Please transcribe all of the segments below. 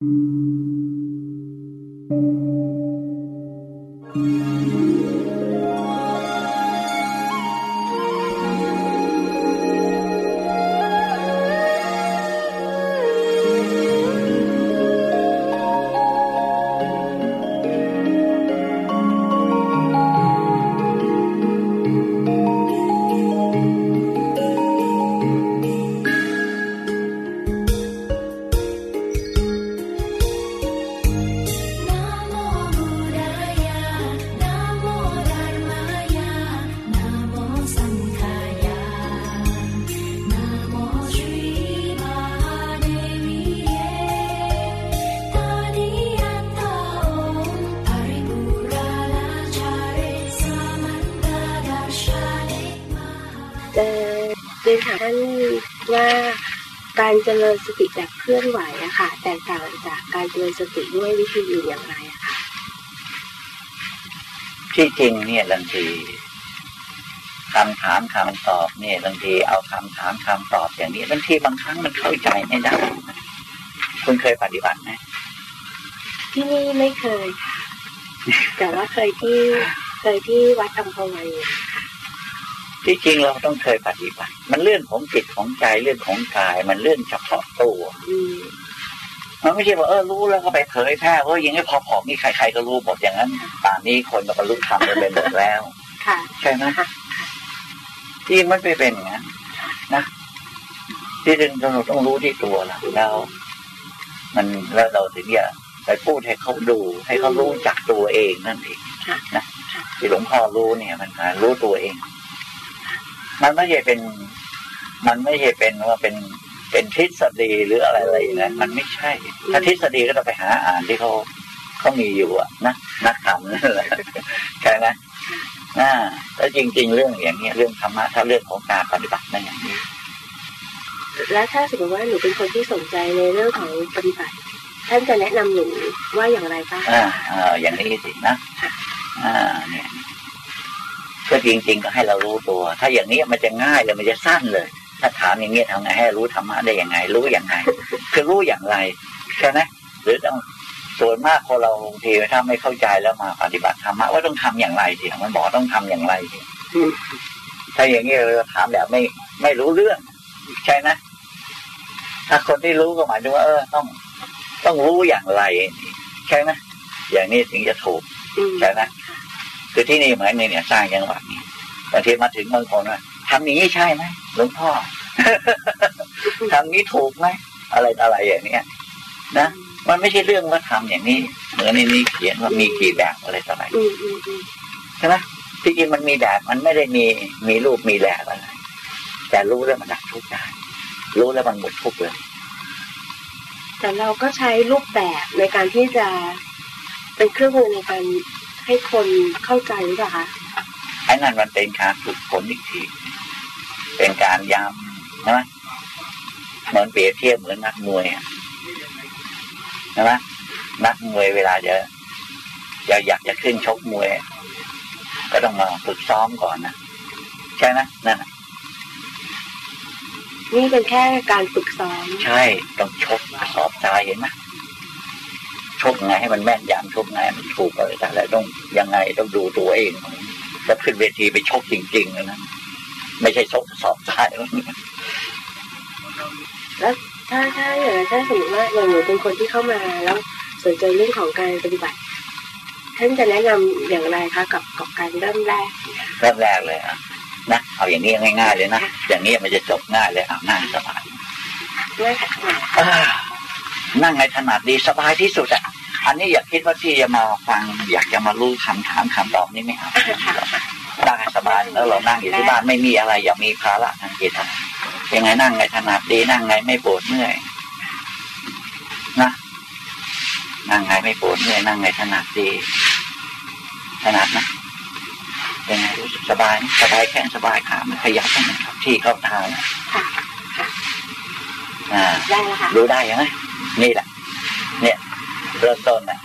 Thank you. การเจริญสติแบบเคลื่อนไหวอะค่ะแตกต่างจากการเจริญสติด้วยวิธีอื่นอย่างไรอะค่ะที่จริงเนี่ยบางทีคำถามคำตอบเนี่ยบางทีเอาคำถามคำตอบอย่างนี้บางทีบางครั้งมันเข้าใจไม่ได้คุณเคยปฏิบัติไหมที่นี่ไม่เคยค่ะแต่ว่าเคยที่เคยที่วัดอัมพวันค่ะ ที่จริงเราต้องเคยปฏิบัติ มันเรื่องของจิตของใจเรื่องของกาย มันเรื่องเฉพาะตัวมันไม่ใช่ว่าเออรู้แล้วก็ไปเผยแพร่เออยังไงพอผอมนี่ใคร ๆก็รู้หมดอย่างนั้นป่านนี้คนก็บรรลุธรรมไปหมดแล้วค่ะใช่ไหมที่มันไม่เป็นอย่างนั้นนะที่จริงเราต้องรู้ที่ตัวเราแล้วมันแล้วเราถึงจะไปพูดให้เขาดูให้เขารู้จักตัวเองนั่นเองนะที่หลวงพ่อรู้เนี่ยมันรู้ตัวเอง มันไม่ใช่เป็น มันไม่ใช่เป็นว่าเป็นเป็นทฤษฎีหรืออะไรอะไรนะมันไม่ใช่ ถ้าทฤษฎีก็ต้องไปหาอ่านที่เขาเขามีอยู่อะนะนักธรรมนั่นแหละใช่ไหมน่าแล้วจริง ๆ เรื่องอย่างนี้เรื่องธรรมะถ้าเรื่องของการปฏิบัตินั่นอย่างนี้แล้วถ้าสมมติว่าหนูเป็นคนที่สนใจในเรื่องของปฏิบัติ ท่านจะแนะนำหนูว่าอย่างไรบ้างอ่าอ่าอย่างนี้สินะอ่าเนี่ย ก็จริง ๆ ก็ให้เรารู้ตัว ถ้าอย่างนี้มันจะง่ายเลยมันจะสั้นเลย ถ้าถามอย่างนี้ทำไงให้รู้ธรรมะได้ยังไง รู้อย่างไง คือรู้อย่างไรใช่ไหมหรือต้องส่วนมากคนเราบางทีถ้าไม่เข้าใจแล้วมาปฏิบัติธรรมะว่าต้องทำอย่างไรสิมันบอกต้องทำอย่างไรสิถ้าอย่างนี้เราถามแบบไม่ไม่รู้เรื่อง ใช่ไหมถ้าคนที่รู้ก็หมายถึงว่าเออต้อง ต้องรู้อย่างไร ใช่ไหมอย่างนี้ถึงจะถูกใช่ไหม คือที่นี่เหมือนเนี่ยสร้างจังหวัดนี้บางทีมาถึงบางคนว่าทำนี้ใช่ไหมหลวงพ่อทำนี้ถูกไหมอะไรอะไรอย่างเนี้ยนะมันไม่ใช่เรื่องว่าทำอย่างนี้เหมือนในนี้เขียนว่ามีกี่แบบอะไรต่ออะไรใช่ไหมที่จริงมันมีแบบมันไม่ได้มีมีรูปมีแบบอะไร แต่รู้แล้วมันดับทุกข์ได้รู้แล้วมันหมดทุกข์เลย แต่เราก็ใช้รูปแบบในการที่จะเป็นเครื่องมือในการ ให้คนเข้าใจหรือเปล่าคะไอ้นั่นมันเป็นการฝึกฝนอีกทีเป็นการย้ำนะเหมือนเปรียบเทียบเหมือนนักมวยนะนักมวยเวลาจะจะอยากจะขึ้นชกมวย ก็ต้องมาฝึกซ้อมก่อนนะใช่ไหมนั่นนี่เป็นแค่การฝึกซ้อม ใช่ ต้องชกสอบใจเห็นไหม ชกไงให้มันแม่นยำชกไงมันถูกอะไรแต่ละต้องยังไงต้องดูตัวเองจะขึ้นเวทีไปชกจริงๆนะไม่ใช่ชกสอบได้แล้วถ้าถ้าอย่างถ้าสมมติว่าอย่างหนูเป็นคนที่เข้ามาแล้วสนใจเรื่องของการปฏิบัติท่านจะแนะนำอย่างไรคะกับกับการเริ่มแรกเริ่มแรกเลยอะนะเอาอย่างนี้ง่าย ๆ เลยนะอย่างนี้มันจะจบง่ายเลยอะนั่งสบาย นั่งไงถนัดดีสบายที่สุดอะอันนี้อยากคิดว่าที่จะมาฟัง อยากจะมารู้คำถามคำตอบนี่ไม่เอานั่งสบายแล้วเรานั่งอยู่ที่บ้านไม่มีอะไร อย่ามีภาระทางจิตยังไงนั่งไงถนัดดีนั่งไงไม่ปวดเมื่อยนะนั่งไงไม่ปวดเมื่อยนั่งไงถนัดดีถนัดนะยังไงรู้สึกสบายสบายแขนสบายขามันขยับมันที่เข้าทางอ่ารู้ได้ยังไง นี่แหละ เนี่ยเริ่มต้นน่ะ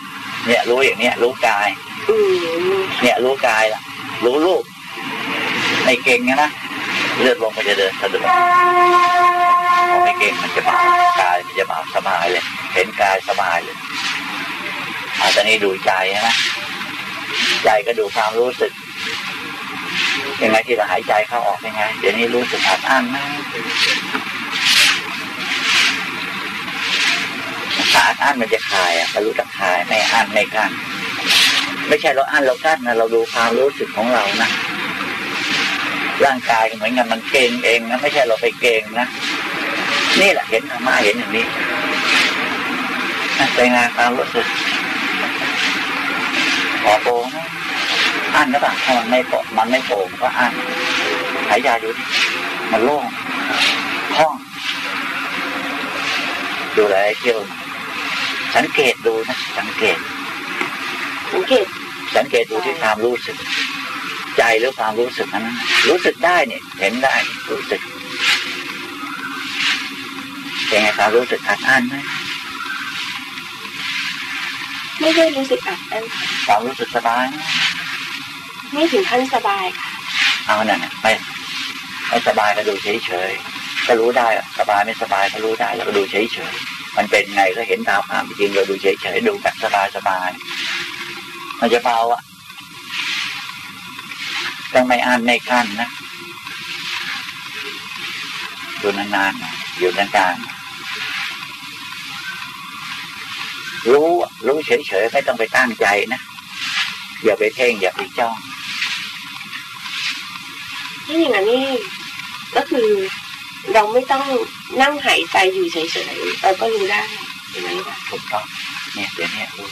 เนี่ยรู้อย่างเนี้ยรู้กายเนี่ยรู้กายล่ะ รู้รูปในเก่งนะเลือดลงไปจะเดินสะดวกพอไม่เก่งมันจะเบากายมันจะเบาสบายเลย เห็นกายสบายเลยอาตอนนี้ดูใจนะใจก็ดูความรู้สึกยังไงที่เราหายใจเข้าออกยังไงเดี๋ยวนี้รู้สึกอัดอั้นไห มถ้าดอั้นมันจะคลายอะรู้จักคลายไม่อั้นไม่กั้นไม่ใช่เราอั้นเรากั้นนะเราดูความรู้สึกของเรานะร่างกายเหมือนกันมันเก่งเองนะไม่ใช่เราไปเก่งนะนี่แหละเห็นธรรมะเห็นอย่างนี้เป็นงานความรู้สึกขอโป่งอั้นหรือเปล่าถ้ามันไม่โป่งมันไม่โป่งก็อั้นหายใจดูดิมันโล่งห้องดูอะไรเที่ยว สังเกตดูนะ สังเกต สังเกต สังเกตดูที่ความรู้สึก ใจหรือความรู้สึกนั้น รู้สึกได้เนี่ย เห็นได้ รู้สึกเป็นไงความรู้สึกอัดอั้นไหมไม่ได้รู้สึกอัดอั้นความรู้สึกสบายไหมไม่ถึงขั้นสบายค่ะเอานั่นน่ะไม่ไม่สบายก็ดูเฉยเฉยๆก็รู้ได้อะสบายไม่สบายก็รู้ได้แล้วก็ดูเฉยเฉยๆ มันเป็นไงก็เห็นตามความจริงเราดูเฉยๆดูแบบสบายสบายมันจะเบาอะต้องไม่อ่านไม่กั้นนะดูนานๆนะอยู่นานๆรู้รู้เฉยๆไม่ต้องไปตั้งใจนะอย่าไปเพ่งอย่าไปจ้องถ้าอย่างนั้นนี่ก็คือ เราไม่ต้องนั่งหายใจอยู่เฉยๆเราก็รู้ได้อย่างนั้นค่ะถูกต้องเนี่ยเดี๋ยวนี้รู้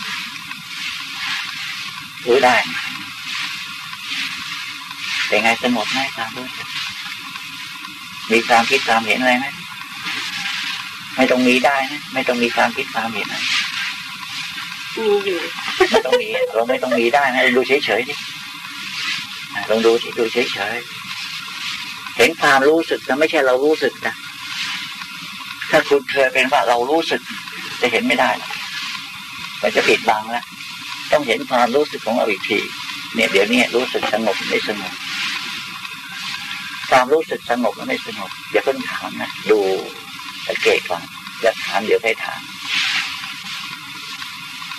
รู้ได้เป็นไงสงบไหมความรู้สึกมีความคิดความเห็นอะไรไหมไม่ต้องมีได้นะไม่ต้องมีความคิดความเห็นนะมีอยู่ไม่ต้องมีเราไม่ต้องมีได้นะดูเฉยๆดิลองดูที่ดูเฉยๆ เห็นความรู้สึกนะไม่ใช่เรารู้สึกนะถ้าคุณเคยเป็นว่าเรารู้สึก จะเห็นไม่ได้มันจะปิดบังแล้วต้องเห็นความรู้สึกของเราอีกทีเนี่ยเดี๋ยวนี้รู้สึกสงบไม่สงบความรู้สึกสงบหรือไม่สงบอย่าเพิ่งถามนะดูสังเกตก่อนอย่าถามเดี๋ยวให้ถาม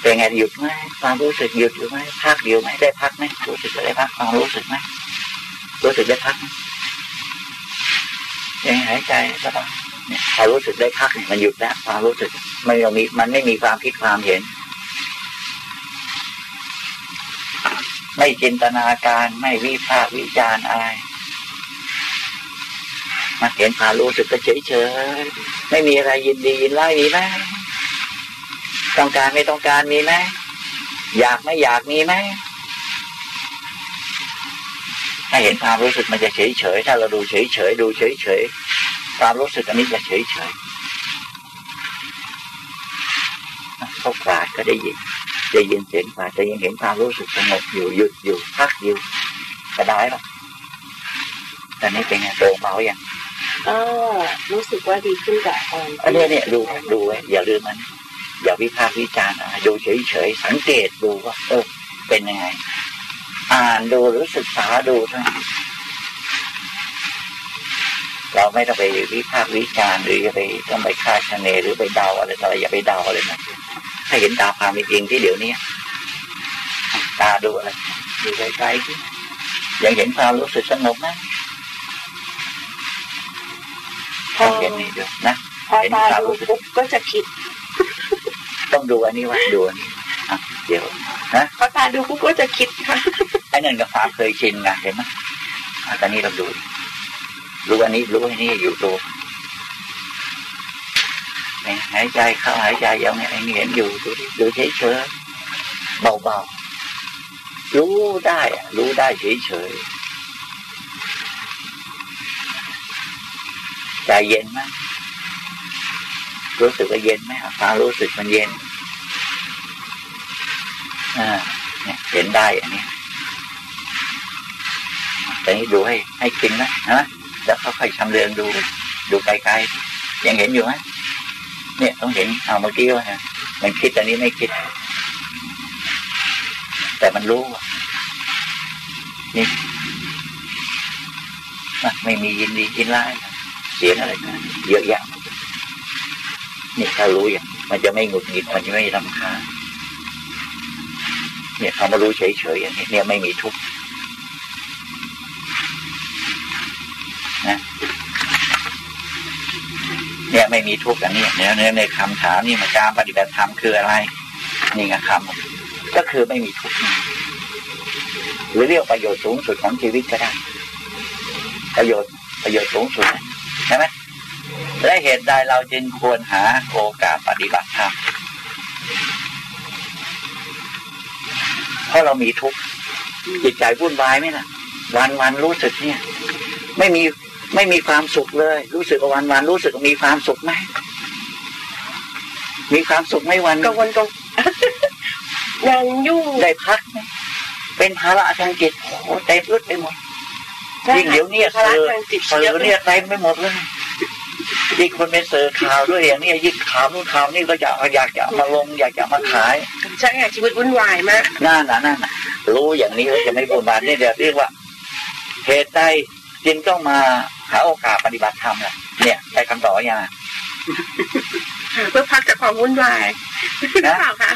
เป็นไงหยุดไหมความรู้สึกหยุดหรือไม่พักเดียวไหมได้พักไหมรู้สึกได้พักความรู้สึกไหมรู้สึกได้พักไหม ยังหายใจสบายเนี่ยพอรู้สึกได้พักเนี่ยมันหยุดแล้วความรู้สึกมันยังมีมันไม่มีความคิดความเห็น ไม่จินตนาการไม่วิพากษ์วิจารณ์อะไรมาเห็นความรู้สึกก็เฉยเฉยไม่มีอะไรยินดียินไล่มีไหมต้องการไม่ต้องการมีไหมอยากไม่อยากมีไหม ถ้าเห็นความรู้สึกมันจะเฉยเฉยๆถ้าเราดูเฉยเฉยๆดูเฉยเฉยๆความรู้สึกอันนี้จะเฉยเฉยๆเขากราดก็ได้ยินได้ยินเสียงกราดแต่ยังเห็นความรู้สึกสงบอยู่หยุดอยู่พักอยู่สบายหรอตอนนี้เป็นไงโตเบาอย่างก็รู้สึกว่าดีขึ้นกว่าตอนอันนี้เนี่ยดูดูไว้อย่าลืมมัน อย่าวิพากษ์วิจารณ์อะไรดูเฉยๆสังเกตดูว่าเออเป็นยังไง อ่านดูหรือศึกษาดูเท่านั้นเราไม่ต้องไปวิพากษ์วิจารณ์หรือจะไปต้องไปคาดคะเนหรือไปเดาอะไรต่ออะไรอย่าไปเดาอะไรนะให้เห็นตามความเป็นจริงที่เดี๋ยวนี้ตาดูอะไรดูไกลๆที่ยังเห็นความรู้สึกสงบไหมพอต้องเห็นนี่ด้วยนะพอตาดูปุ๊บก็จะคิด ต้องดูอันนี้ว่าดูอันนี้อะเดี๋ยวพอตาดูปุ๊บก็จะคิดค่ะไอ้ นั่นกับความเคยชินไงเห็นไหมตอนนี้เราดู รู้อันนี้รู้อันนี้อยู่ตัวหายใจเข้าหายใจยังไงเห็นอยู่ดูดูเฉยเฉยเบาๆรู้ได้อะรู้ได้เฉยเฉยใจเย็นไหมรู้สึกว่าเย็นไหมอะความรู้สึกมันเย็นอ่าเนี่ยเห็นได้อันนี้ แต่นี้ดูให้ให้จริงนะนะแล้วค่อยๆชำเลืองดู ดูไกลๆยังเห็นอยู่ไหมเนี่ยต้องเห็นเอาเมื่อกี้ว่ามันคิดแต่นี้ไม่คิด แต่มันรู้นี่ไม่มียินดียินร้ายเสียงอะไรนะเยอะแยะเนี่ถ้ารู้อย่าง มันจะไม่หงุดหงิดมันจะไม่ทำค่าเนี่ยเขามารู้เฉยๆอย่างนี้เนี่ยไม่มีทุกข์ นะเนี่ยไม่มีทุกข์อย่างนี้เนี่ยในในคำถามนี่มันการปฏิบัติธรรมคืออะไร นี่ไงคำก็คือไม่มีทุกข์หรือเรียกประโยชน์สูงสุดของชีวิตก็ได้ ประโยชน์ประโยชน์สูงสุดใช่ไหมและเหตุใดเราจึงควรหาโอกาสปฏิบัติธรรมเพราะเรามีทุกข์จิตใจวุ่นวายไหมนะวันวันรู้สึกเนี่ย ไม่มี ไม่มีความสุขเลย รู้สึกวันวันรู้สึกมีความสุขไหมมีความสุขไหมวันกังวลกังยังยุ่งได้พักไหมเป็นภาระทางจิตโอ้โหเต็มรถไปหมดยิ่งเดี๋ยวนี้ภาเสืระอทางจิตเสืเยออะเนี่ยเต็มไปหมดเลยยิ่งคนไปเสือข่าวด้วยอย่างนี้ยิ่งข่าวนู่นข่าวนี่ก็อยากอยากจะเอามาลง อยากจะเอามาขายใช่ไงชีวิตวุ่นวายมากนั่นน่ะนั่นน่ะรู้อย่างนี้แล้วจะไม่บุญบาปนี่เดี๋ยวเรียกว่าเหตุใดจึงต้องมา หาโอกาสปฏิบัติธรรมล่ะเนี่ยได้คำตอบยังเพื่อพักจากความวุ่นวายหรือเปล่าคะ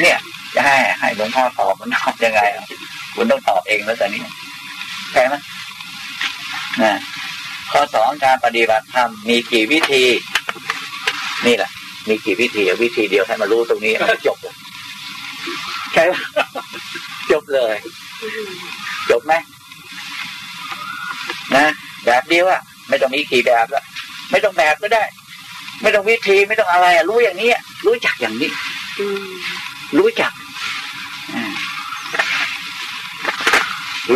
เนี่ยจะให้ให้หลวงพ่อตอบมันตอบยังไงอะคุณต้องตอบเองแล้วตอนนี้ใช่ไหมนะข้อสองการปฏิบัติธรรมมีกี่วิธี นี่แหละ มีกี่วิธีอะวิธีเดียวให้มารู้ตรงนี้เอาจบเลยใช่ไหมจบเลย จบไหม นะแบบเดียวอะไม่ต้องมีกี่แบบละไม่ต้องแบบก็ได้ ไม่ต้องวิธีไม่ต้องอะไรอะรู้อย่างนี้อะรู้จักอย่างนี้อืมรู้จักอ่า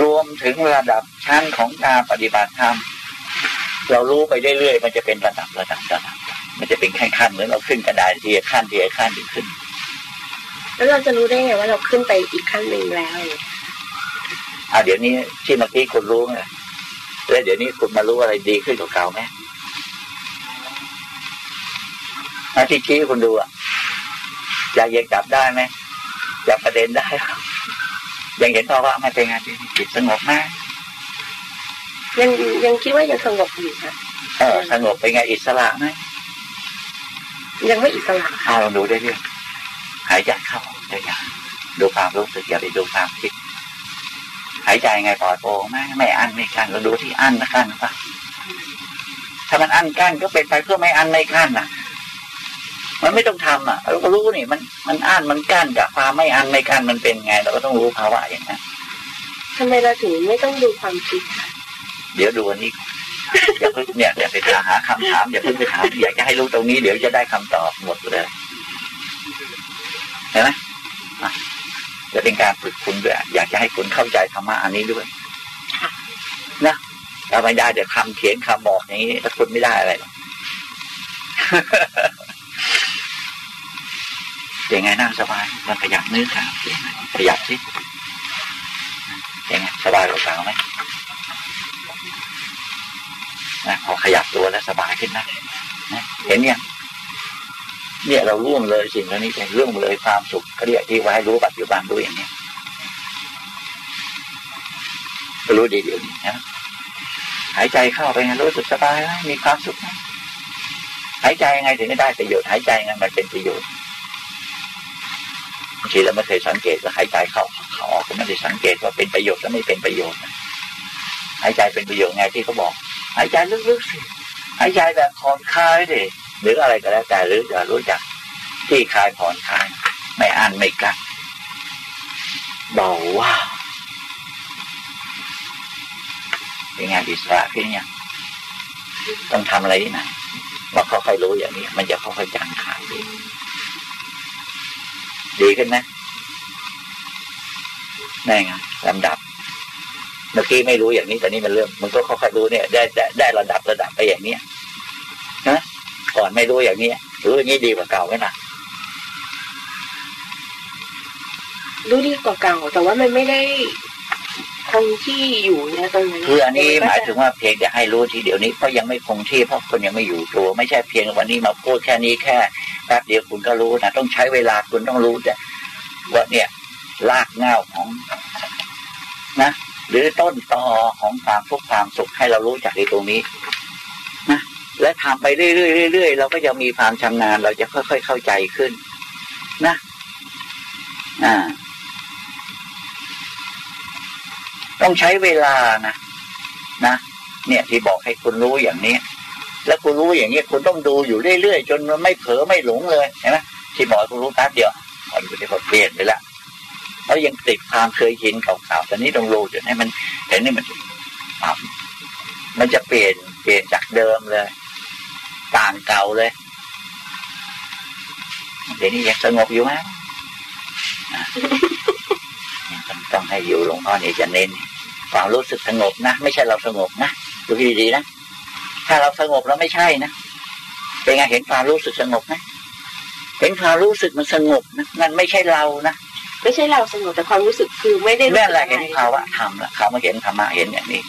รวมถึงระดับชั้นของการปฏิบัติธรรมเรารู้ไปเรื่อยๆมันจะเป็นระดับระดับระดับมันจะเป็นขั้นๆเหมือนเราขึ้นกระดาษทีละขั้นทีละขั้นทีขึ้น แล้วเราจะรู้ได้ไงว่าเราขึ้นไปอีกขั้นหนึ่งแล้วอ่าเดี๋ยวนี้ที่เมื่อกี้คุณรู้ไง แล้วเดี๋ยวนี้คุณมารู้อะไรดีขึ้นกว่าเก่าไหมอาที่ชี้คุณดูอะอยากยังจับได้ไหมจับประเด็นได้ไหมยังเห็นภาวะไม่เป็นไงจิตสงบไหมยังยังคิดว่ายังสงบอยู่ค่ะเออสงบเป็นไงอิสระไหมยังไม่อิสระอ่าลองดูได้เรื่อยหายใจเข้าได้ยังดูความรู้สึกอย่าไปดูความคิด หายใจไงปลอดโปร่งไหมไม่อั้นไม่กั้นเราดูที่อั้นนะกั้นปะถ้ามันอั้นกั้นก็เป็นไปเพื่อไม่อั้นไม่กั้นนะมันไม่ต้องทำอะเราก็รู้นี่มันมันอั้นมันกั้นกับความไม่อั้นไม่กั้นมันเป็นไง เราก็ต้องรู้ภาวะอย่างนั้นทำไมเราถึงไม่ต้องดูความคิดค่ะเดี๋ยวดูอันนี้ก่อนอย่าเพิ่งเนี่ยอย่าไปหาคำถามอย่าเพิ่งไปถามอยากจะให้รู้ตรงนี้เดี๋ยวจะได้คำตอบหมดเลยเห็นไหมอะ จะเป็นการฝึกคุณด้วยอยากจะให้คุณเข้าใจธรรมะอันนี้ด้วยนะถ้าไม่ได้เดี๋ยวคำเขียนคำบอกอย่างนี้ถ้าคุณไม่ได้อะไรหรอกยังไงนั่งสบายมันขยับนิ้วขาขยับสิยังไงสบายกว่าเก่าไหมนะพอขยับตัวแล้วสบายขึ้นนะนะเห็นยัง เนี่ยเราร่วมเลยสิ่งเหล่านี้เป็นร่วมเลยความสุขเขาเรียกที่ไว้รู้ปัจจุบันรู้อย่างนี้รู้ดีเดี๋ยวนี้นะหายใจเข้าไปไงรู้สึกสบายไหมมีความสุขไหมหายใจยังไงถึงได้ประโยชน์หายใจยังไงมันเป็นประโยชน์บางทีเราไม่เคยสังเกตว่าหายใจเข้าเขาออกก็ไม่ได้สังเกตว่าเป็นประโยชน์และไม่เป็นประโยชน์หายใจเป็นประโยชน์ไงที่เขาบอก หายใจลึกๆสิหายใจแบบผ่อนคลายดิ หรืออะไรก็แล้วแต่หรือจะรู้จักที่คลายผ่อนคลายไม่อันไม่กัดเบาว่าเป็นไงอิสระขึ้นยังต้องทำอะไรที่ไหนมาค่อยๆรู้อย่างนี้ มันจะค่อยๆจางขายดีดีขึ้นไหมได้ไงลำดับ เมื่อกี้ไม่รู้อย่างนี้แต่นี่มันเริ่มมันก็ค่อยๆรู้เนี่ย ได้ได้ได้ระดับระดับไปอย่างเนี้ย ก่อนไม่รู้อย่างนี้รู้อย่างนี้ดีกว่าเก่าไหมล่ะรู้ดีกว่าเก่า แต่ว่ามันไม่ได้คงที่อยู่นะตรงนั้นคืออันนี้หมายถึงว่าเพียงแต่ให้รู้ทีเดียวนี้เพราะยังไม่คงที่เพราะคนยังไม่อยู่ตัว ไม่ใช่เพียงวันนี้มาพูดแค่นี้แค่แป๊บเดียวคุณก็รู้นะต้องใช้เวลาคุณต้องรู้แต่ว่าเนี่ยรากเหง้าของนะหรือต้นตอของความทุกข์ความสุขให้เรารู้จากในตรงนี้นะ และทำไปเรื่อยๆเรื่อยๆเราก็จะมีความชำนาญ เราจะค่อยๆเข้าใจขึ้น นะ อ่า ต้องใช้เวลานะนะเนี่ยที่บอกให้คุณรู้อย่างนี้ แล้วคุณรู้อย่างนี้คุณต้องดูอยู่เรื่อยๆจนมันไม่เผลอไม่หลงเลยเห็นไหมที่บอกคุณรู้แป๊บเดียวพออยู่ที่พอเปลี่ยนไปแล้วแล้วยังติดความเคยชินเก่าๆต่นี้ต้องรู้จนให้มันเห็นนี่มันมันจะเปลี่ยนเปลี่ยนจากเดิมเลย ต่างเก่าเลย เดี๋ยวนี้ยังสงบอยู่ไหมต้องให้อยู่หลวงพ่อนี่จะเน้นความรู้สึกสงบนะ ไม่ใช่เราสงบนะดูดีๆนะถ้าเราสงบแล้วไม่ใช่นะเป็นไงเห็นความรู้สึกสงบไหมเห็นความรู้สึกมันสงบนะมันไม่ใช่เรานะไม่ใช่เราสงบแต่ความรู้สึกคือไม่ได้นั่นแหละเห็นภาวะธรรมละเขามาเห็นธรรมะเห็นอย่างนี้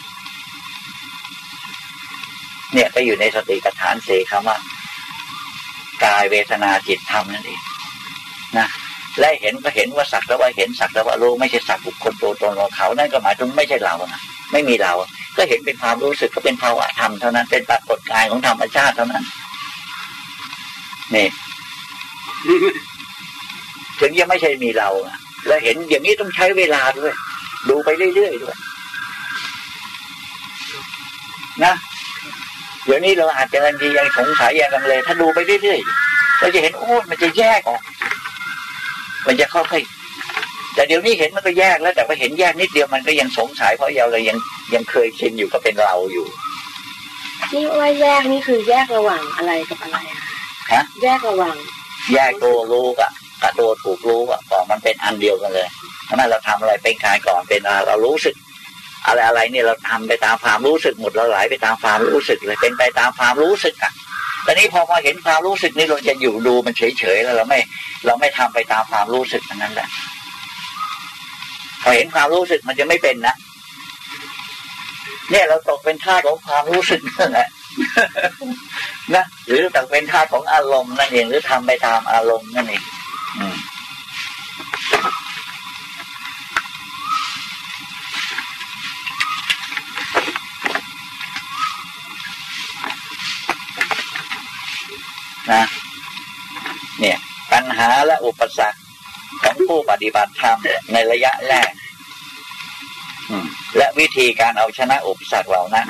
เนี่ยไปอยู่ในสติปัฏฐานเสคำว่ากายเวทนาจิตธรรมนั่นเองนะและเห็นก็เห็นว่าสักแล้วว่าเห็นสักแล้วว่ารู้ไม่ใช่สักบุคคลตัวตนของเขา นั่นก็หมายถึงไม่ใช่เรานะไม่มีเรา ก็เห็นเป็นความรู้สึกก็เป็นภาวะธรรมเท่านั้นเป็นปรากฏกายของธรรมชาติเท่านั้น นี่ถึงยังไม่ใช่มีเราและเห็นอย่างนี้ต้องใช้เวลาด้วย ดูไปเรื่อยๆด้วย นะ เดี๋ยวนี้เราอาจจะบางทียังสงสัยยังลังเลถ้าดูไปเรื่อยๆเราจะเห็นโอ้มันจะแยกออก มันจะค่อยๆแต่เดี๋ยวนี้เห็นมันก็แยกแล้ว แต่พอเห็นแยกนิดเดียวมันก็ยังสงสัยเพราะเรายังยังเคยชินอยู่ก็เป็นเราอยู่ที่ว่าแยกนี่คือแยกระหว่างอะไรกับอะไรอะฮะแยกระหว่าง แยกตัวรู้กับกับตัวถูกรู้อะก่อนมันเป็นอันเดียวกันเลยทำไมเราทำอะไรเป็นกายก่อนเป็นเรารู้สึก อะไรอะไรเนี่ยเราทำไปตามความรู้สึกหมดเราไหลไปตามความรู้สึกเลยเป็นไปตามความรู้สึกอะตอนนี้พอมาเห็นความรู้สึกนี่เราจะอยู่ดูมันเฉยๆแล้วเราไม่ เราไม่ทำไปตามความรู้สึกนั้นแหละพอเห็นความรู้สึกมันจะไม่เป็นนะเนี่ยเราตกเป็นท่าของความรู้สึกนั่นแหละนะหรือตกเป็นท่าของอารมณ์นั่นเองหรือทำไปตามอารมณ์นั่นเอง หาและอุปสรรคของผู้ปฏิบัติธรรมในระยะแรกและวิธีการเอาชนะอุปสรรคเหล่านั้น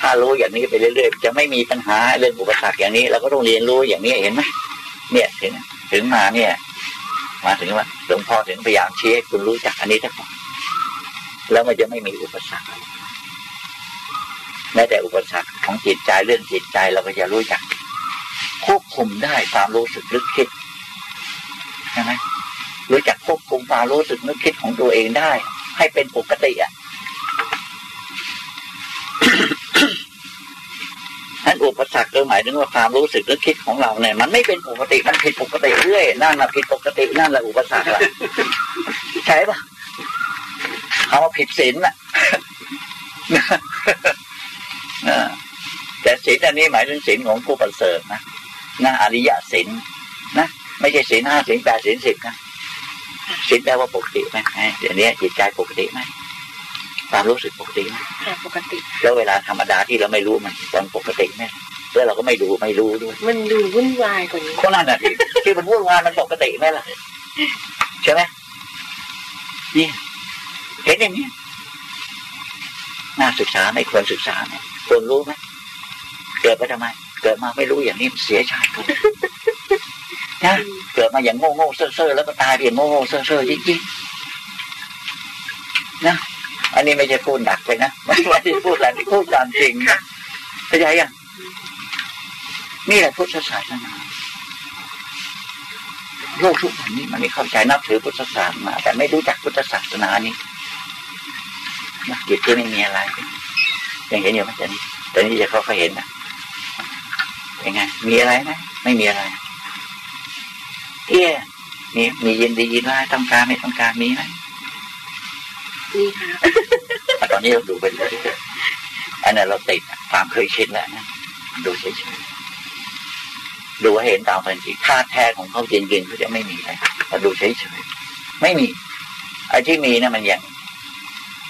ถ้ารู้อย่างนี้ไปเรื่อยๆจะไม่มีปัญหาเรื่องอุปสรรคอย่างนี้เราก็ต้องเรียนรู้อย่างนี้เห็นไหมเนี่ยถึงถึงมาเนี่ย มาถึงว่าหลวงพ่อถึงพยายามชี้ให้คุณรู้จักอันนี้ทั้งหมดแล้วมันจะไม่มีอุปสรรคแม้แต่อุปสรรคของจิตใจเรื่องจิตใจเราก็จะรู้จักควบคุมได้ความรู้สึกนึกคิด รู้จักควบคุมความรู้สึกนึกคิดของตัวเองได้ ให้เป็นปกติอะนั่นอุปสรรคก็หมายถึงว่าความรู้สึกนึกคิดของเราเนี่ย มันไม่เป็นปกติมันผิดปกติเรื่อยนั่นแหะผิดปกตินั่นแหละอุปสรรคละใช่ปะเอาว่าผิดศีลน่ะแต่ศีลอันนี้หมายถึงศีลของผู้ประเสริฐนะนะอริยศีลนะไม่ใช่ศีลห้าศีลแปดศีลสิบนะ ศีลแปลว่าปกติไหมเดี๋ยวนี้จิตใจปกติไหมความรู้สึกปกติไหมปกติ แล้วเวลาธรรมดาที่เราไม่รู้มันตอนปกติไหมแล้วเราก็ไม่ดูไม่รู้ด้วย มันดูวุ่นวายกว่านี้คนนั้นน่ะที่ที่มันวุ่นวายมันปกติไหมล่ะใช่ไหมนี่เห็นอย่างนี้น่าศึกษาไม่ควรศึกษาเนี่ยควรรู้ไหมเกิดไปทำไม เกิดมาไม่รู้อย่างนี้เสียชาติ นะเกิดมาอย่างโง่โง่เซ่อเซ่อแล้วก็ตายเพียงโง่โง่เซ่อเซ่อจริงๆนะอันนี้ไม่ใช่พูดหนักเลยนะไม่ใช่พูดอะไรพูดตามจริงนะเข้าใจยังนี่แหละพุทธศาสนาโลกทุกวันนี้มันไม่เข้าใจนับถือพุทธศาสนาแต่ไม่รู้จักพุทธศาสนานี้นะจิตที่ไม่มีอะไรยังเห็นอยู่ไหมตอนนี้ตอนนี้จะเขาเขาเห็นนะยังไงมีอะไรไหมไม่มีอะไร เอี้ยมีมียินดียินร้ายต้องการไม่ต้องการมีไหมมีค่ะตอนนี้เราดูไปเลยอันนั้นเราติดความเคยชินแล้วนะดูเฉยๆดูให้เห็นตามเป็นจริงค่าแท้ของเขาจริงๆเขาจะไม่มีเลยเราดูเฉยๆไม่มีไอ้ที่มีนะมันยัง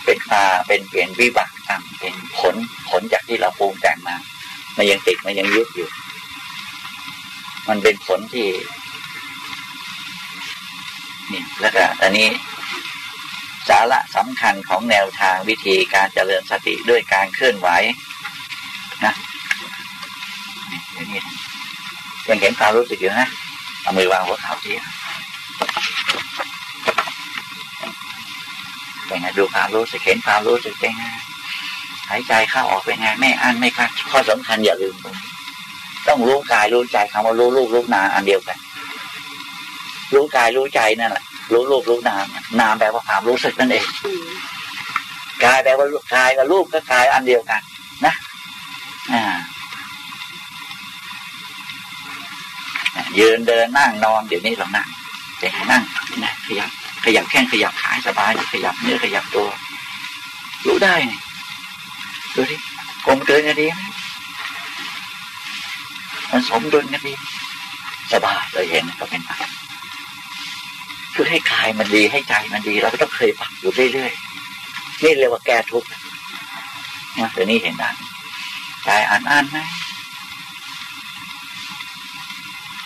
เป็นตาเป็นเปลี่ยนวิบัติตามเป็นผลผลจากที่เราปรุงแต่งมา มันยังติดมันยังยึดอยู่ มันเป็นผลที่ นี่แล้วก็อันนี้สาระสำคัญของแนวทางวิธีการเจริญสติด้วยการเคลื่อนไหวนะนี่นี่ยังเห็นความรู้สึกอยู่นะเอามือวางหัวเข่าทีเป็นไงดูความรู้สึกเห็นความรู้สึกเป็นไงหายใจเข้าออกเป็นไงไม่อั้นไม่คัดข้อสำคัญอย่าลืมตรงนี้ต้องรู้กายรู้ใจคำว่ารู้ลูกรู้นาอันเดียวกัน รู้กายรู้ใจนั่นแหละรู้รูปรู้นามนามแปลว่าความรู้สึกนั่นเองกายแปลว่ากายกับรูปก็กายอันเดียวกัน นะอ่ายืนเดินนั่งนอนเดี๋ยวนี้เรานั่งแต่ให้นั่งนะขยับขยับแข้งขยับขาสบายขยับเนื้อขยับตัว รู้ได้ดูที่กลมเกินกันดีไหมมันสมดุลกันดีสบายเลยเห็นก็เป็นไป คือให้กายมันดีให้ใจมันดี เราก็ต้องเคยปรับอยู่เรื่อยๆนี่เรียกว่าแก้ทุกข์นะเดี๋ยวนี้เห็นได้ใจอ่านอ่านไหม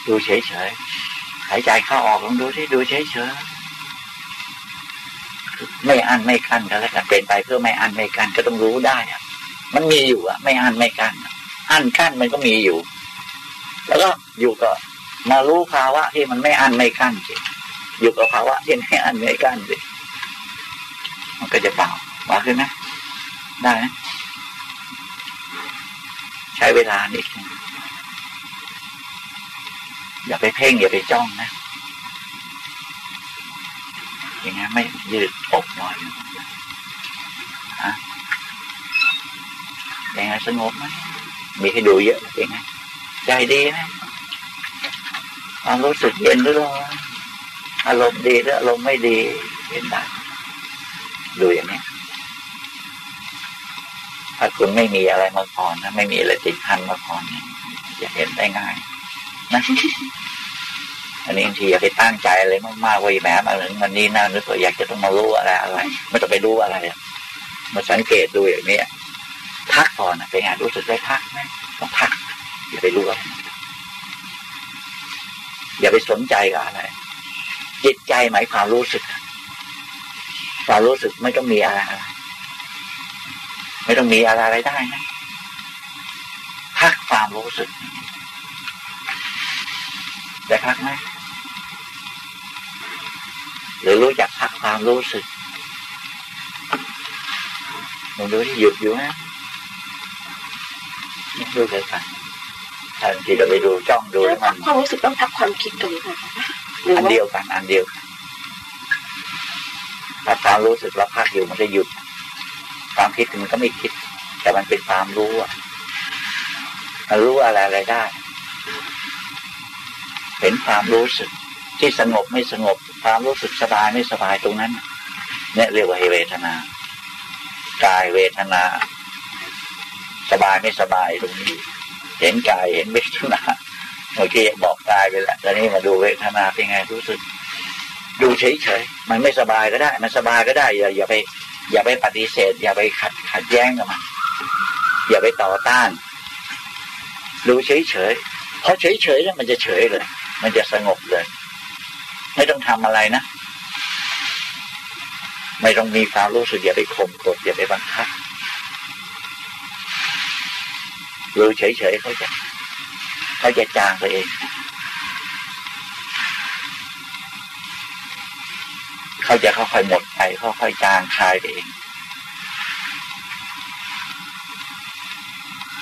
ดูเฉยๆหายใจเข้าออกลองดูที่ดูเฉยๆไม่อันไม่กั้นกันแล้วกันเป็นไปเพื่อไม่อันไม่กั้นก็ต้องรู้ได้อะมันมีอยู่อะไม่อันไม่กั้นอันกั้นมันก็มีอยู่ แล้วก็อยู่ก็มารู้ภาวะที่มันไม่อันไม่กั้นสิ อยู่กับภาวะที่ไม่อันไม่กั้นสิมันก็จะเบาเบาขึ้นไหมได้ไหมใช้เวลานิดนึงอย่าไปเพ่งอย่าไปจ้องนะ อย่างงี้ไม่ยืดอกหน่อยฮะเป็นไงสงบไหมมีให้ดูเยอะเป็นไงใจดีไหมความรู้สึกเย็นหรือร้อน อารมณ์ดีหรืออารมณ์ไม่ดี เห็นได้ดูอย่างนี้ถ้าคุณไม่มีอะไรมาก่อนนะไม่มีอะไรติดพันมาก่อนเนี่ยจะเห็นได้ง่ายนะอันนี้บางทีอย่าไปตั้งใจอะไรมากๆว่าแหมมาถึงวันนี้นะนึกว่าอยากจะต้องมารู้อะไรอะไรไม่ต้องไปรู้อะไรมาสังเกตดูอย่างนี้พักก่อนเป็นไงรู้สึกได้พักไหมต้องพักอย่าไปรู้อะไรอย่าไปสนใจกับอะไร จิตใจหมายความรู้สึกความรู้สึกไม่ต้องมีอะไร ไม่ต้องมีอะไรอะไรได้นะพักความรู้สึกได้พักไหมหรือรู้จักพักความรู้สึกลองดูที่หยุดอยู่นะดูเลยค่ะทันทีเราไปดูจ้องดูแล้วมันความรู้สึกต้องทับความคิดตรงนี้ค่ะ อันเดียวกัน อันเดียวกันถ้าความรู้สึกเราพักอยู่มันจะหยุด ความคิดมันก็ไม่คิด แต่มันเป็นความรู้อะมันรู้อะไรอะไรได้ เห็นความรู้สึกที่สงบไม่สงบ ความรู้สึกสบายไม่สบายตรงนั้น เนี่ยเรียกว่าเวทนากายเวทนา สบายไม่สบายตรงนี้ เห็นกายเห็นเวทนา เมื่อกี้บอกกายไปแล้วตอนนี้มาดูเวทนาเป็นไงรู้สึก ดูเฉยๆมันไม่สบายก็ได้ มันสบายก็ได้ อย่าอย่าไป อย่าไปปฏิเสธ อย่าไปขัดขัดแย้งกับมันอย่าไปต่อต้านดูเฉยๆเพราะเฉยๆแล้วมันจะเฉยเลย มันจะสงบเลย ไม่ต้องทำอะไรนะไม่ต้องมีความรู้สึกอย่าไปข่มกดอย่าไปบังคับดูเฉยๆเขาจะ เขาจะจางไปเอง เขาจะค่อยๆหมดไปค่อยๆจางคลายไปเอง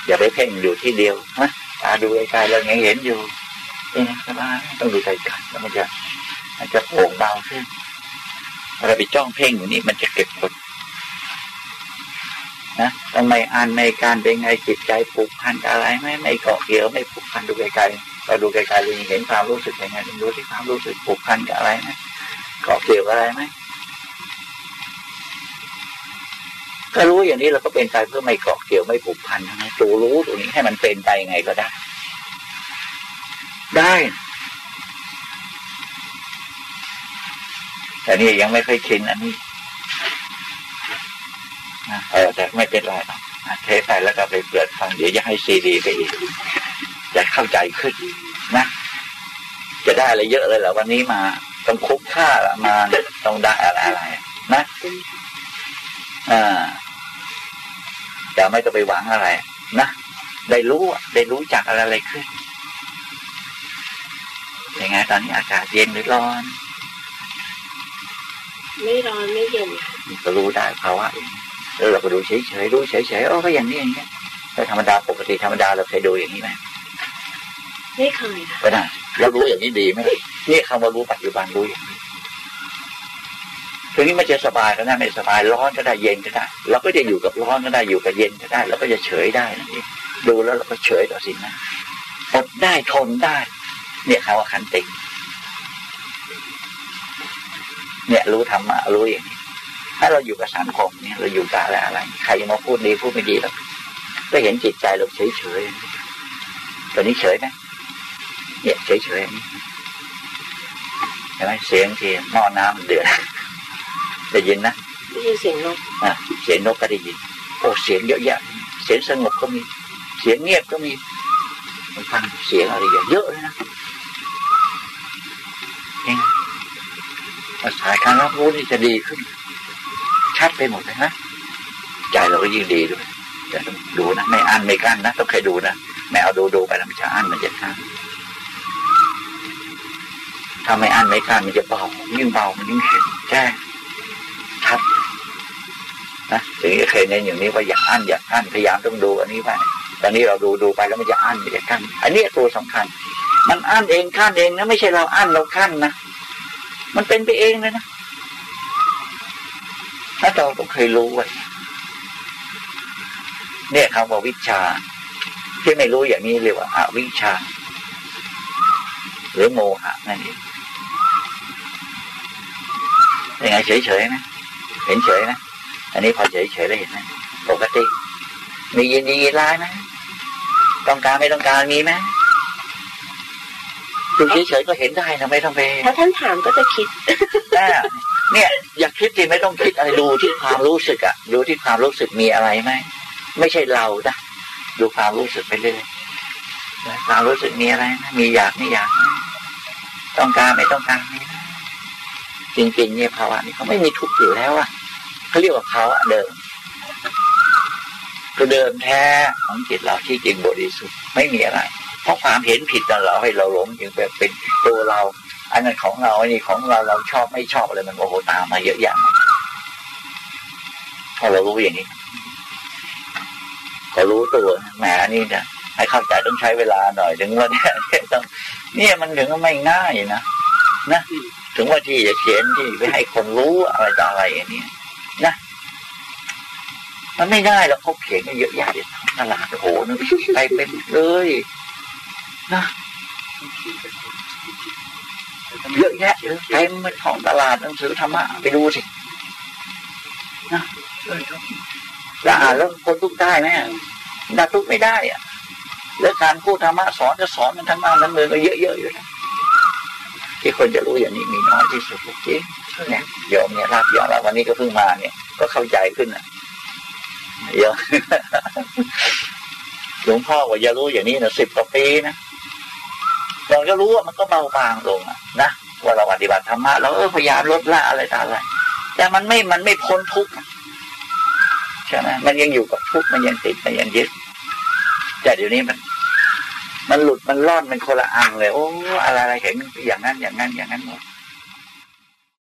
อย่าไปเพ่งอยู่ที่เดียวนะตาดูไกลๆเรายังเห็นอยู่เองสบายต้องดูไกลๆแล้วมันจะมันจะโปร่งเบาขึ้นเราไปจ้องเพ่งอยู่นี่มันจะเก็บกด นะทำไมอ่านไม่การเป็นไงจิตใจผูกพันกับอะไรไหมไม่เกาะเกี่ยวไม่ผูกพันดูไกลๆเราดูไกลๆเราเห็นความรู้สึกยังไงดูที่ความรู้สึกผูกพันกับอะไรไหมเกาะเกี่ยวอะไรไหมก็รู้อย่างนี้เราก็เป็นไปเพื่อไม่เกาะเกี่ยวไม่ผูกพันนะตัวรู้ตัวนี้ให้มันเป็นไปยังไงก็ได้ ได้ แต่นี่ยังไม่เคยชินอันนี้ นะเออแต่ไม่เป็นไรหรอกเทปไปแล้วก็ไปเปิดฟังเดี๋ยวจะให้ซีดีไปอีกจะเข้าใจขึ้นนะ จะได้อะไรเยอะเลยเหรอวันนี้มาต้องคุ้มค่าละมาต้องได้อะไรอะไรนะอ่าแต่ไม่ต้องไปหวังอะไร นะได้รู้อะได้รู้จักอะไรอะไรขึ้นยังไงตอนนี้อากาศเย็นหรือร้อน ไม่ร้อนไม่เย็นค่ะนี่ก็รู้ได้ภาวะเอง แล้วเราก็ดูเฉยๆรู้เฉยๆโอ้ก็อย่างนี้อย่างนี้แต่ธรรมดาปกติธรรมดาเราเคยดูอย่างนี้ไหมไม่เคยค่ะก็ได้เรารู้อย่างนี้ดีไหมนี่คำว่ารู้ปัจจุบันรู้อย่างนี้ทีนี้มันจะสบายก็ได้ไม่สบายร้อนก็ได้เย็นก็ได้เราก็จะอยู่กับร้อนก็ได้อยู่กับเย็นก็ได้เราก็จะเฉยได้นั่นเองดูแล้วเราก็เฉยต่อสิ่งนั้นอดได้ทนได้ เนี่ยคำว่าขันติเนี่ยรู้ธรรมะรู้อย่างนี้ ถ้าเราอยู่กับสังคมเนี่ยเราอยู่กับอะไรอะไร ใครมาพูดดีพูดไม่ดีเราก็เห็นจิตใจเราเฉยเฉยๆตอนนี้เฉยไหมเนี่ยเฉยเฉยๆนี่เห็นไหมเสียงที่หม้อน้ำเดือดได้ยินนะได้ยินเสียงนกอะเสียงนกก็ได้ยินโอ้เสียงเยอะแยะ เสียงสงบก็มี เสียงเงียบก็มีมันฟังเสียงอะไรเยอะเลยนะเองภาษาการรับรู้นี่จะดีขึ้น ชัดไปหมดเลยนะใจเราก็ยิ่งดีด้วยแต่ต้องดูนะไม่อั้นไม่กั้นนะต้องเคยดูนะไม่เอาดูดูไปแล้วมันจะอั้นมันจะกั้นถ้าไม่อั้นไม่กั้นมันจะเบายิ่งเบามันยิ่งเห็นแจ้งชัดนะถึงจะเคยเน้นอย่างนี้ว่าอย่าอั้นอย่ากั้นพยายามต้องดูอันนี้ไปตอนนี้เราดูดูไปแล้วมันจะอั้นมันจะกั้นอันนี้ตัวสำคัญ มันอั้นเองกั้นเองนะไม่ใช่เราอั้นเรากั้นนะมันเป็นไปเองเลยนะ ถ้าเราต้องเคยรู้ไว้เนี่ยคำว่าวิชา ที่ไม่รู้อย่างนี้เรียกว่าอาวิชา หรือโมหะนั่นเองยังไงเฉยๆนะเห็นเฉยนะอันนี้พอเฉยๆแล้วเห็นไหมปกติ มียินดียินร้ายไหมต้องการไม่ต้องการมีไหมดูเฉยๆก็เห็นได้นะไม่ต้องไปถ้าท่านถามก็จะคิดแต่ เนี่ยอยากคิดที่ไม่ต้องคิดอะไรดูที่ความรู้สึกอะดูที่ความรู้สึกมีอะไรไหมไม่ใช่เรานะดูความรู้สึกไปเรื่อยความรู้สึกมีอะไรนะมีอยากไม่อยาก ต้องการไม่ต้องการมีไหมจริงๆเนี่ยภาวะนี้เขาไม่มีทุกข์อยู่แล้วอะเขาเรียกว่าภาวะเดิมคือเดิมแท้ของจิตเราที่จริงบริสุทธิ์ไม่มีอะไร เพราะความเห็นผิดนั่นเราให้เราหลงจึงแบบเป็นตัวเรา อันนั้นของเราอันนี้ของเราเราชอบไม่ชอบอะไรมันโอ้โหตามมาเยอะแยะพอเรารู้อย่างนี้ก็รู้ตัวแหมนี่เนี่ยให้เข้าใจต้องใช้เวลาหน่อยถึงว่าเนี่ยต้อง เนี่ยมันถึงไม่ง่ายนะนะถึงว่าที่จะเขียนที่ไปให้คนรู้อะไรต่ออะไรอย่างนี้นะมันไม่ได้แล้วเขาเขียนกันเยอะแยะเลยตลาดโอ้โหนึกไปเป็นเลยนะ เยอะแยะเลยเต็มไปท้องตลาดหนังสือธรรมะไปดูสินะแล้วอ่านแล้วคนทุกข์ได้ไหมน่าทุกข์ไม่ได้อะแล้วการพูดธรรมะสอนจะสอนมันทั้งบ้านทั้งเมืองก็เยอะๆอยู่นะที่คนจะรู้อย่างนี้มีน้อยที่สุดจริงเนี่ยยอมเนี่ยรับยอมรับวันนี้ก็เพิ่งมาเนี่ย ก็เข้าใจขึ้นอะเยอะหลวงพ่อว่าจะรู้อย่างนี้นะสิบกว่าปีนะ เราจะรู้ว่ามันก็เบาบางลงนะว่าเราปฏิบัติธรรมะเราเออพยายามลดละอะไรต่างอะไรแต่มันไม่มันไม่พ้นทุกข์ใช่ไหมมันยังอยู่กับทุกข์มันยังติดมันยังยึดแต่เดี๋ยวนี้มัน มันหลุดมันรอดมันคนละอังเลย โอ้อะไรอะไรเห็นอย่างนั้นอย่างนั้นอย่างนั้นหมด